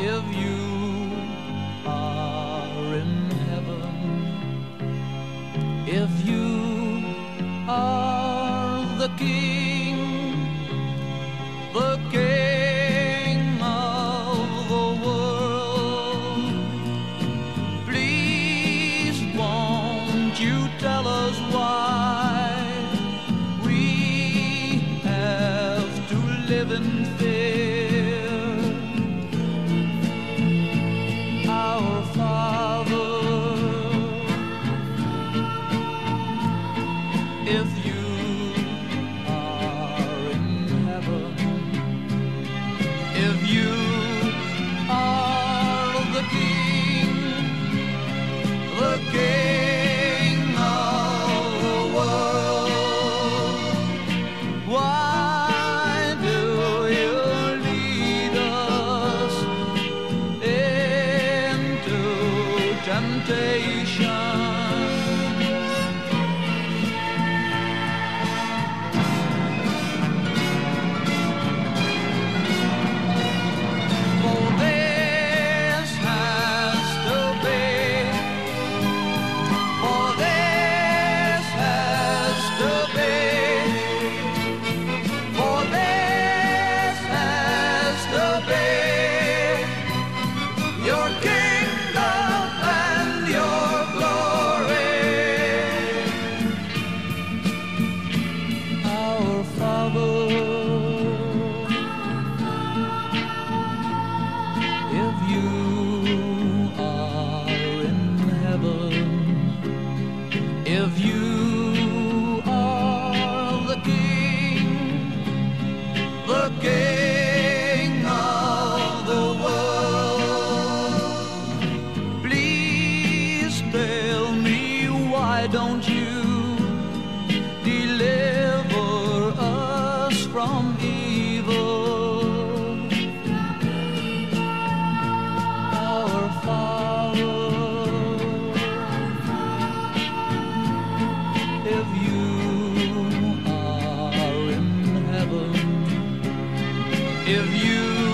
if you are in heaven, if you are the King, the King of the world, please won't you tell us why we have to live in fear? If you are the King, the King of the world, why do you lead us into temptation? Your kingdom don't you deliver us from evil? Our Father, if you are in heaven, if you